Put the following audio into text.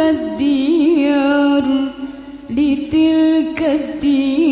الديار لتلك الديار.